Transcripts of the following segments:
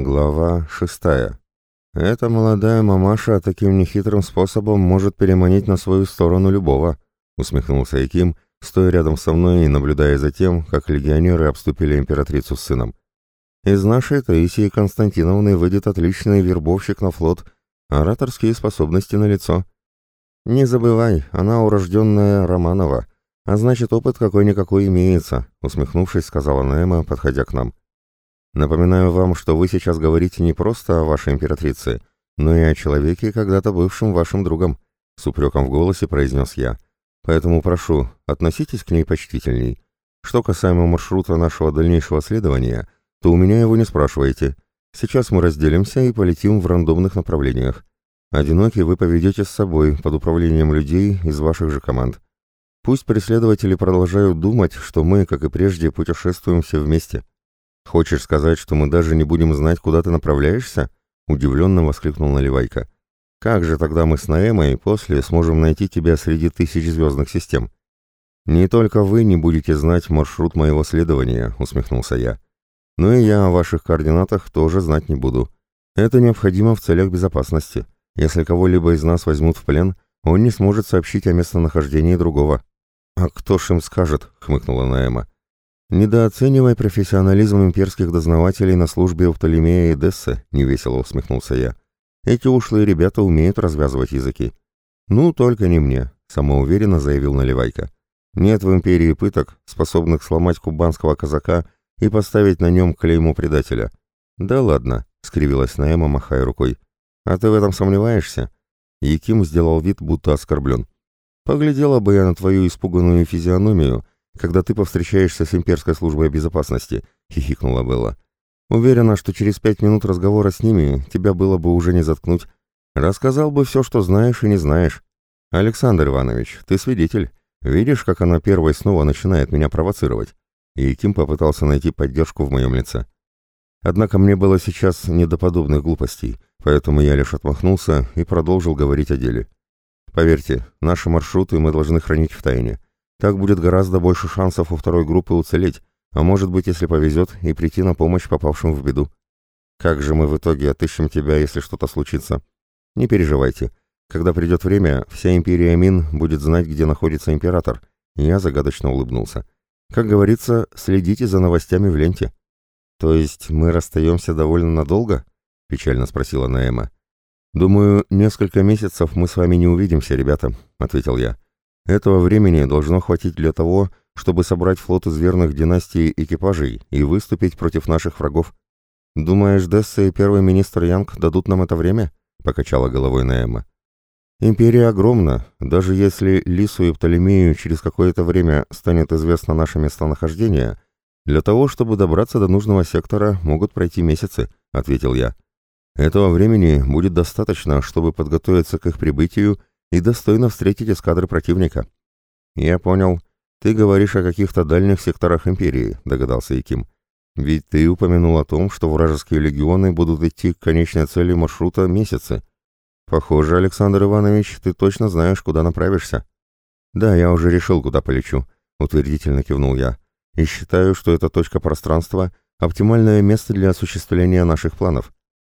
Глава шестая. Эта молодая мамаша таким нехитрым способом может переманить на свою сторону любого, усмехнулся Яким, стоя рядом со мной и наблюдая за тем, как легионеры обступили императрицу с сыном. Из нашей Таисии Константиновны выйдет отличный вербовщик на флот, ораторские способности на лицо. Не забывай, она урожденная Романова, а значит, опыт какой-никакой имеется, усмехнувшись, сказала Наэма, подходя к нам. Напоминаю вам, что вы сейчас говорите не просто о вашей императрице, но и о человеке, когда-то бывшем вашим другом, с упреком в голосе произнес я. Поэтому прошу, относитесь к ней почтительней. Что касаемо маршрута нашего дальнейшего следования, то у меня его не спрашивайте. Сейчас мы разделимся и полетим в рандомных направлениях. Одинокий вы поведете с собой под управлением людей из ваших же команд. Пусть преследователи продолжают думать, что мы, как и прежде, путешествуем все вместе. «Хочешь сказать, что мы даже не будем знать, куда ты направляешься?» — удивленно воскликнул Наливайка. «Как же тогда мы с Наэмой после сможем найти тебя среди тысяч звездных систем?» «Не только вы не будете знать маршрут моего следования», — усмехнулся я. «Но и я о ваших координатах тоже знать не буду. Это необходимо в целях безопасности. Если кого-либо из нас возьмут в плен, он не сможет сообщить о местонахождении другого». «А кто ж им скажет?» — хмыкнула Наэма. «Недооценивай профессионализм имперских дознавателей на службе у Птолемея и Десса», — невесело усмехнулся я. «Эти ушлые ребята умеют развязывать языки». «Ну, только не мне», — самоуверенно заявил Наливайка. «Нет в империи пыток, способных сломать кубанского казака и поставить на нем клейму предателя». «Да ладно», — скривилась Наэма, махая рукой. «А ты в этом сомневаешься?» Яким сделал вид, будто оскорблен. «Поглядела бы я на твою испуганную физиономию», — когда ты повстречаешься с имперской службой безопасности», — хихикнула Белла. «Уверена, что через пять минут разговора с ними тебя было бы уже не заткнуть. Рассказал бы все, что знаешь и не знаешь. Александр Иванович, ты свидетель. Видишь, как она первой снова начинает меня провоцировать?» И Ким попытался найти поддержку в моем лице. Однако мне было сейчас не до подобных глупостей, поэтому я лишь отмахнулся и продолжил говорить о деле. «Поверьте, наши маршруты мы должны хранить в тайне». Так будет гораздо больше шансов у второй группы уцелеть, а может быть, если повезет, и прийти на помощь попавшим в беду. Как же мы в итоге отыщем тебя, если что-то случится? Не переживайте. Когда придет время, вся империя Мин будет знать, где находится император. Я загадочно улыбнулся. Как говорится, следите за новостями в ленте. То есть мы расстаемся довольно надолго? Печально спросила Наэма. Думаю, несколько месяцев мы с вами не увидимся, ребята, ответил я. Этого времени должно хватить для того, чтобы собрать флот из верных династий экипажей и выступить против наших врагов. Думаешь, Десса и первый министр Янг дадут нам это время? Покачала головой Наэма. Империя огромна. Даже если Лису и Птолемею через какое-то время станет известно наше местонахождение, для того, чтобы добраться до нужного сектора, могут пройти месяцы, ответил я. Этого времени будет достаточно, чтобы подготовиться к их прибытию и достойно встретить эскадры противника. Я понял. Ты говоришь о каких-то дальних секторах империи, догадался Яким. Ведь ты упомянул о том, что вражеские легионы будут идти к конечной цели маршрута месяцы. Похоже, Александр Иванович, ты точно знаешь, куда направишься. Да, я уже решил, куда полечу, утвердительно кивнул я. И считаю, что эта точка пространства — оптимальное место для осуществления наших планов.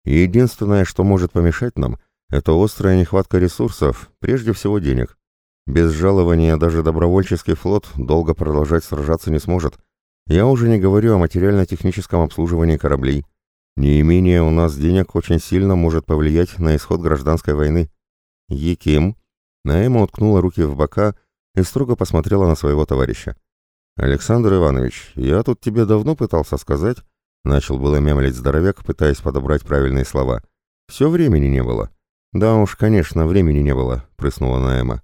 единственное, что может помешать нам — это острая нехватка ресурсов, прежде всего денег. Без жалования даже добровольческий флот долго продолжать сражаться не сможет. Я уже не говорю о материально-техническом обслуживании кораблей. Неимение у нас денег очень сильно может повлиять на исход гражданской войны. Яким? Наэма уткнула руки в бока и строго посмотрела на своего товарища. «Александр Иванович, я тут тебе давно пытался сказать...» Начал было мямлить здоровяк, пытаясь подобрать правильные слова. «Все времени не было. «Да уж, конечно, времени не было», — прыснула Наэма.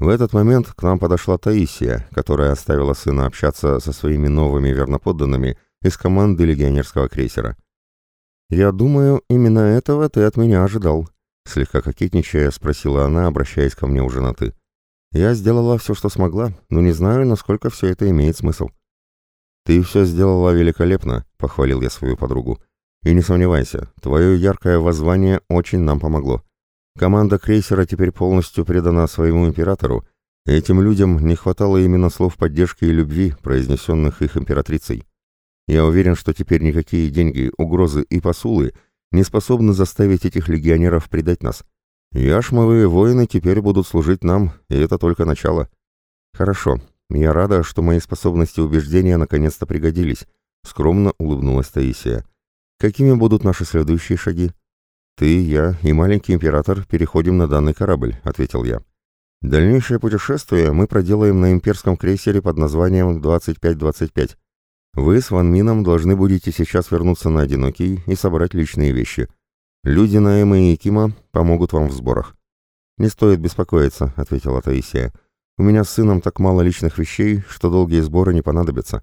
В этот момент к нам подошла Таисия, которая оставила сына общаться со своими новыми верноподданными из команды легионерского крейсера. «Я думаю, именно этого ты от меня ожидал», — слегка кокетничая спросила она, обращаясь ко мне уже на «ты». «Я сделала все, что смогла, но не знаю, насколько все это имеет смысл». «Ты все сделала великолепно», — похвалил я свою подругу. «И не сомневайся, твое яркое воззвание очень нам помогло. Команда крейсера теперь полностью предана своему императору, этим людям не хватало именно слов поддержки и любви, произнесенных их императрицей. Я уверен, что теперь никакие деньги, угрозы и посулы не способны заставить этих легионеров предать нас. Яшмовые воины теперь будут служить нам, и это только начало. Хорошо, я рада, что мои способности убеждения наконец-то пригодились, скромно улыбнулась Таисия. Какими будут наши следующие шаги? Ты, я и маленький император переходим на данный корабль, ответил я. Дальнейшее путешествие мы проделаем на имперском крейсере под названием 2525. Вы с Ван Мином должны будете сейчас вернуться на Одинокий и собрать личные вещи. Люди Наэмы и Кима помогут вам в сборах. «Не стоит беспокоиться», — ответила Таисия. «У меня с сыном так мало личных вещей, что долгие сборы не понадобятся».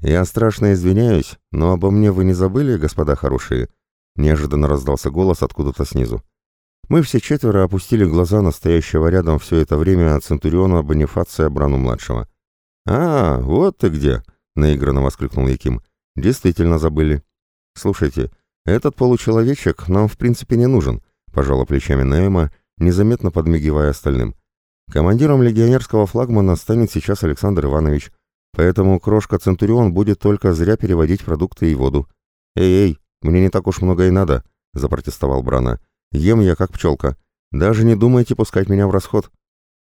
«Я страшно извиняюсь, но обо мне вы не забыли, господа хорошие?» Неожиданно раздался голос откуда-то снизу. Мы все четверо опустили глаза настоящего рядом все это время Центуриона Бонифация Брану-младшего. «А, вот ты где!» — наигранно воскликнул Яким. «Действительно забыли. Слушайте, этот получеловечек нам в принципе не нужен», — пожала плечами Наэма, незаметно подмигивая остальным. «Командиром легионерского флагмана станет сейчас Александр Иванович, поэтому крошка Центурион будет только зря переводить продукты и воду». «Эй-эй, мне не так уж много и надо», — запротестовал Брана. Ем я как пчелка. Даже не думайте пускать меня в расход.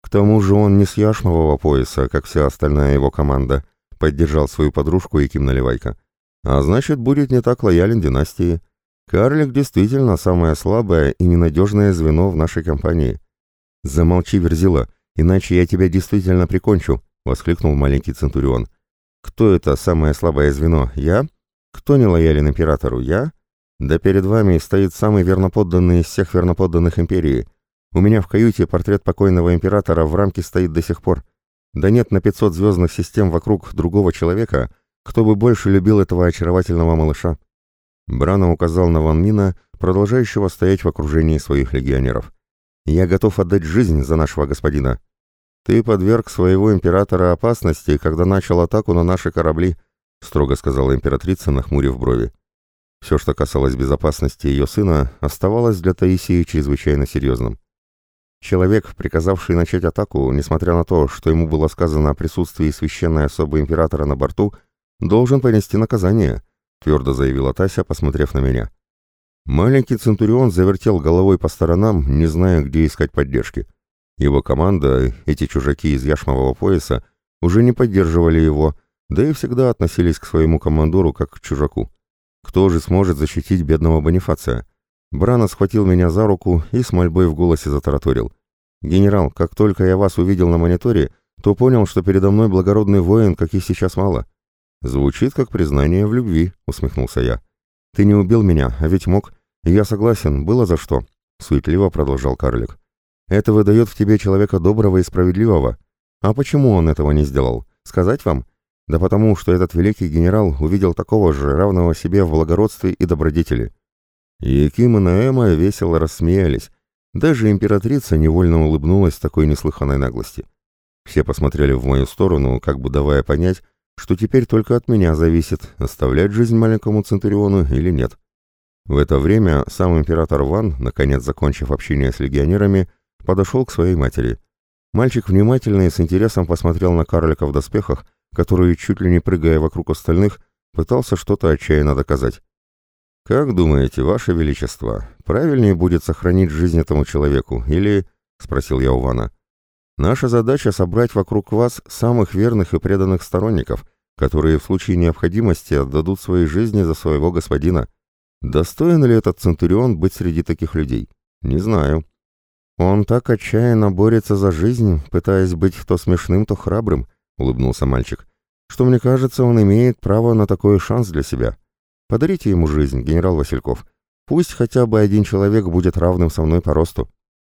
К тому же он не с яшмового пояса, как вся остальная его команда, поддержал свою подружку Яким Наливайка. А значит, будет не так лоялен династии. Карлик действительно самое слабое и ненадежное звено в нашей компании. Замолчи, Верзила, иначе я тебя действительно прикончу, воскликнул маленький Центурион. Кто это самое слабое звено? Я? Кто не лоялен императору? Я? Да перед вами стоит самый верноподданный из всех верноподданных империи. У меня в каюте портрет покойного императора в рамке стоит до сих пор. Да нет на 500 звездных систем вокруг другого человека, кто бы больше любил этого очаровательного малыша. Брана указал на Ван Мина, продолжающего стоять в окружении своих легионеров. «Я готов отдать жизнь за нашего господина. Ты подверг своего императора опасности, когда начал атаку на наши корабли», строго сказала императрица, нахмурив брови. Все, что касалось безопасности ее сына, оставалось для Таисии чрезвычайно серьезным. Человек, приказавший начать атаку, несмотря на то, что ему было сказано о присутствии священной особы императора на борту, должен понести наказание, твердо заявила Тася, посмотрев на меня. Маленький Центурион завертел головой по сторонам, не зная, где искать поддержки. Его команда, эти чужаки из яшмового пояса, уже не поддерживали его, да и всегда относились к своему командору как к чужаку. Кто же сможет защитить бедного Бонифация? Брана схватил меня за руку и с мольбой в голосе затараторил. «Генерал, как только я вас увидел на мониторе, то понял, что передо мной благородный воин, каких сейчас мало». «Звучит как признание в любви», — усмехнулся я. «Ты не убил меня, а ведь мог. Я согласен, было за что», — суетливо продолжал карлик. «Это выдает в тебе человека доброго и справедливого. А почему он этого не сделал? Сказать вам? Да потому, что этот великий генерал увидел такого же, равного себе в благородстве и добродетели. Яким и Наэма весело рассмеялись. Даже императрица невольно улыбнулась такой неслыханной наглости. Все посмотрели в мою сторону, как бы давая понять, что теперь только от меня зависит, оставлять жизнь маленькому Центуриону или нет. В это время сам император Ван, наконец закончив общение с легионерами, подошел к своей матери. Мальчик внимательно и с интересом посмотрел на карлика в доспехах, который, чуть ли не прыгая вокруг остальных, пытался что-то отчаянно доказать. «Как думаете, Ваше Величество, правильнее будет сохранить жизнь этому человеку, или...» — спросил я у Вана. «Наша задача — собрать вокруг вас самых верных и преданных сторонников, которые в случае необходимости отдадут свои жизни за своего господина. Достоин ли этот Центурион быть среди таких людей? Не знаю. Он так отчаянно борется за жизнь, пытаясь быть то смешным, то храбрым, — улыбнулся мальчик, — «что, мне кажется, он имеет право на такой шанс для себя. Подарите ему жизнь, генерал Васильков. Пусть хотя бы один человек будет равным со мной по росту».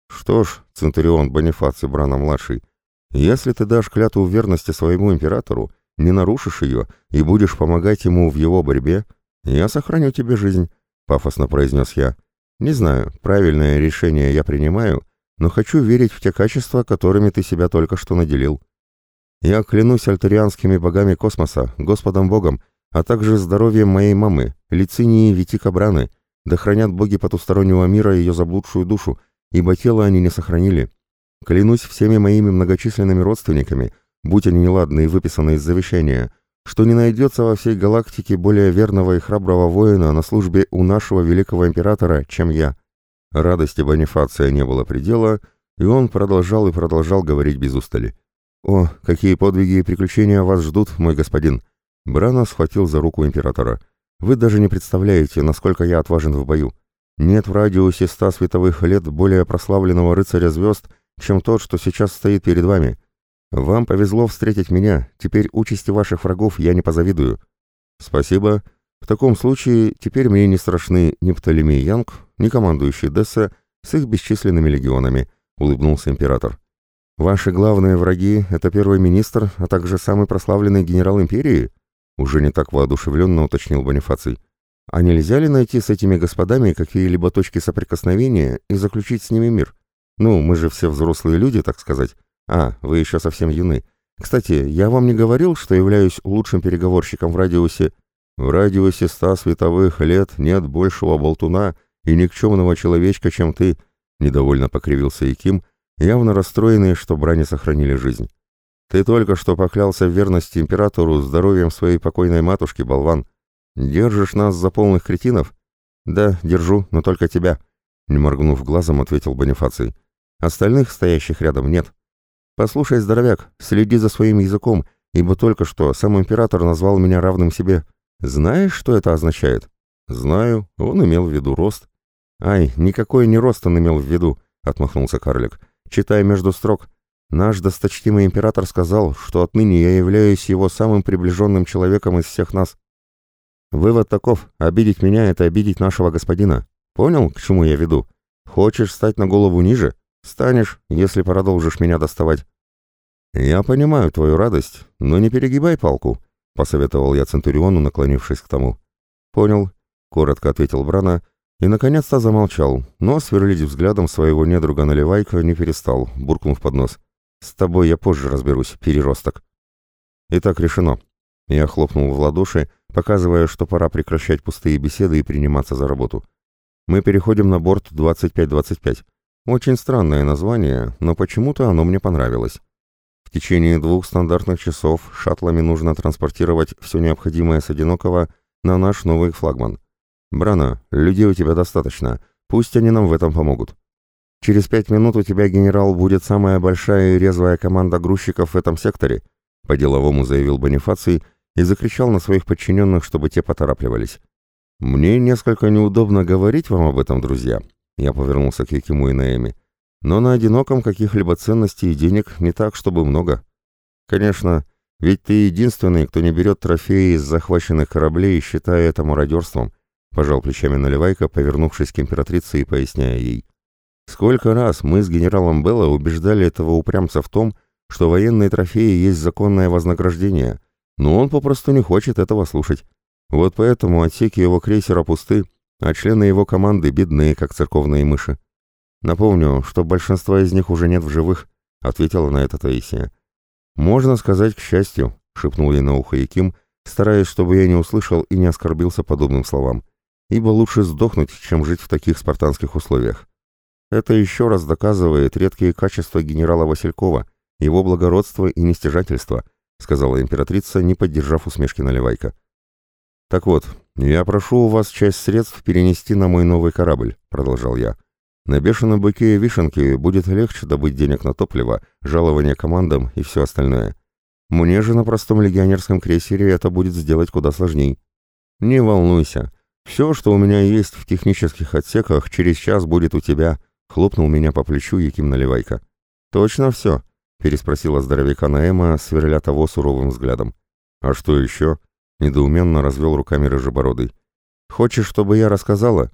«Что ж, Центурион Бонифаций Брана-младший, если ты дашь клятву верности своему императору, не нарушишь ее и будешь помогать ему в его борьбе, я сохраню тебе жизнь», — пафосно произнес я. «Не знаю, правильное решение я принимаю, но хочу верить в те качества, которыми ты себя только что наделил». Я клянусь альтерианскими богами космоса, Господом Богом, а также здоровьем моей мамы, Лицинии Витика Браны, да хранят боги потустороннего мира ее заблудшую душу, ибо тело они не сохранили. Клянусь всеми моими многочисленными родственниками, будь они неладны и выписаны из завещания, что не найдется во всей галактике более верного и храброго воина на службе у нашего великого императора, чем я. Радости Бонифация не было предела, и он продолжал и продолжал говорить без устали. «О, какие подвиги и приключения вас ждут, мой господин!» Брана схватил за руку императора. «Вы даже не представляете, насколько я отважен в бою. Нет в радиусе ста световых лет более прославленного рыцаря звезд, чем тот, что сейчас стоит перед вами. Вам повезло встретить меня, теперь участи ваших врагов я не позавидую». «Спасибо. В таком случае теперь мне не страшны ни Птолемей Янг, ни командующий Десса с их бесчисленными легионами», — улыбнулся император. «Ваши главные враги — это первый министр, а также самый прославленный генерал империи?» Уже не так воодушевленно уточнил Бонифаций. «А нельзя ли найти с этими господами какие-либо точки соприкосновения и заключить с ними мир? Ну, мы же все взрослые люди, так сказать. А, вы еще совсем юны. Кстати, я вам не говорил, что являюсь лучшим переговорщиком в радиусе... В радиусе ста световых лет нет большего болтуна и никчемного человечка, чем ты», — недовольно покривился Яким, явно расстроенные, что брани сохранили жизнь. «Ты только что поклялся в верности императору здоровьем своей покойной матушки, болван. Держишь нас за полных кретинов?» «Да, держу, но только тебя», — не моргнув глазом, ответил Бонифаций. «Остальных, стоящих рядом, нет». «Послушай, здоровяк, следи за своим языком, ибо только что сам император назвал меня равным себе. Знаешь, что это означает?» «Знаю, он имел в виду рост». «Ай, никакой не рост он имел в виду», — отмахнулся карлик. Читая между строк, наш досточтимый император сказал, что отныне я являюсь его самым приближенным человеком из всех нас. Вывод таков, обидеть меня — это обидеть нашего господина. Понял, к чему я веду? Хочешь стать на голову ниже? Станешь, если продолжишь меня доставать. Я понимаю твою радость, но не перегибай палку, — посоветовал я Центуриону, наклонившись к тому. Понял, — коротко ответил Брана, и, наконец-то, замолчал, но сверлить взглядом своего недруга Наливайка не перестал, буркнув под нос. «С тобой я позже разберусь, переросток». «Итак, решено». Я хлопнул в ладоши, показывая, что пора прекращать пустые беседы и приниматься за работу. «Мы переходим на борт 2525. Очень странное название, но почему-то оно мне понравилось. В течение двух стандартных часов шаттлами нужно транспортировать все необходимое с одинокого на наш новый флагман. «Брана, людей у тебя достаточно. Пусть они нам в этом помогут. Через пять минут у тебя, генерал, будет самая большая и резвая команда грузчиков в этом секторе», по-деловому заявил Бонифаций и закричал на своих подчиненных, чтобы те поторапливались. «Мне несколько неудобно говорить вам об этом, друзья», я повернулся к Якиму и Наэми. «Но на одиноком каких-либо ценностей и денег не так, чтобы много. Конечно, ведь ты единственный, кто не берет трофеи из захваченных кораблей, считая это мародерством», Пожал плечами Наливайка, повернувшись к императрице и поясняя ей. Сколько раз мы с генералом Белла убеждали этого упрямца в том, что военные трофеи есть законное вознаграждение, но он попросту не хочет этого слушать. Вот поэтому отсеки его крейсера пусты, а члены его команды бедные, как церковные мыши. Напомню, что большинства из них уже нет в живых, ответила на это Таисия. Можно сказать, к счастью, шепнул ей на ухо Яким, стараясь, чтобы я не услышал и не оскорбился подобным словам ибо лучше сдохнуть, чем жить в таких спартанских условиях. Это еще раз доказывает редкие качества генерала Василькова, его благородство и нестяжательство, сказала императрица, не поддержав усмешки Наливайка. Так вот, я прошу у вас часть средств перенести на мой новый корабль, продолжал я. На бешеном быке и вишенке будет легче добыть денег на топливо, жалование командам и все остальное. Мне же на простом легионерском крейсере это будет сделать куда сложней. Не волнуйся, «Все, что у меня есть в технических отсеках, через час будет у тебя», — хлопнул меня по плечу Яким Наливайка. «Точно все?» — переспросила здоровяка Наэма, сверля того суровым взглядом. «А что еще?» — недоуменно развел руками рыжебородый. «Хочешь, чтобы я рассказала?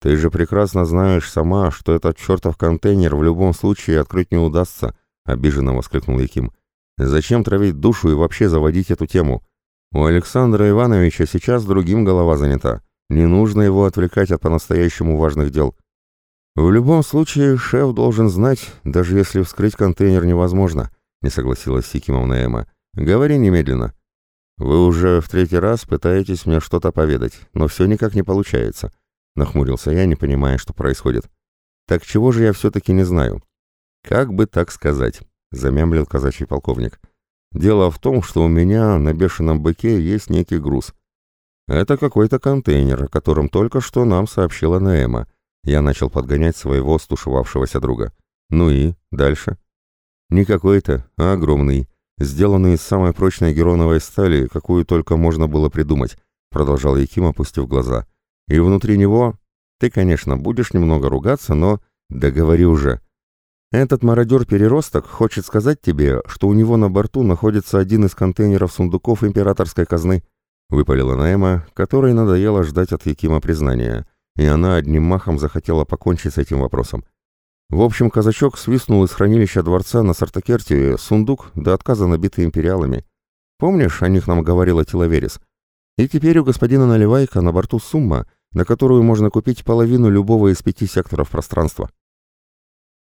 Ты же прекрасно знаешь сама, что этот чертов контейнер в любом случае открыть не удастся», — обиженно воскликнул Яким. «Зачем травить душу и вообще заводить эту тему? У Александра Ивановича сейчас другим голова занята. Не нужно его отвлекать от по-настоящему важных дел. В любом случае, шеф должен знать, даже если вскрыть контейнер невозможно, не согласилась Сикимовна Эма. Говори немедленно. Вы уже в третий раз пытаетесь мне что-то поведать, но все никак не получается. Нахмурился я, не понимая, что происходит. Так чего же я все-таки не знаю? Как бы так сказать, замямлил казачий полковник. Дело в том, что у меня на бешеном быке есть некий груз. Это какой-то контейнер, о котором только что нам сообщила Наэма. Я начал подгонять своего стушевавшегося друга. Ну и дальше? Не какой-то, а огромный, сделанный из самой прочной героновой стали, какую только можно было придумать, продолжал Яким, опустив глаза. И внутри него... Ты, конечно, будешь немного ругаться, но... Да говори уже. Этот мародер-переросток хочет сказать тебе, что у него на борту находится один из контейнеров сундуков императорской казны, выпалила Наэма, которой надоело ждать от Якима признания, и она одним махом захотела покончить с этим вопросом. В общем, казачок свистнул из хранилища дворца на Сартакерте сундук до отказа набитый империалами. Помнишь, о них нам говорила Тилаверис? И теперь у господина Наливайка на борту сумма, на которую можно купить половину любого из пяти секторов пространства.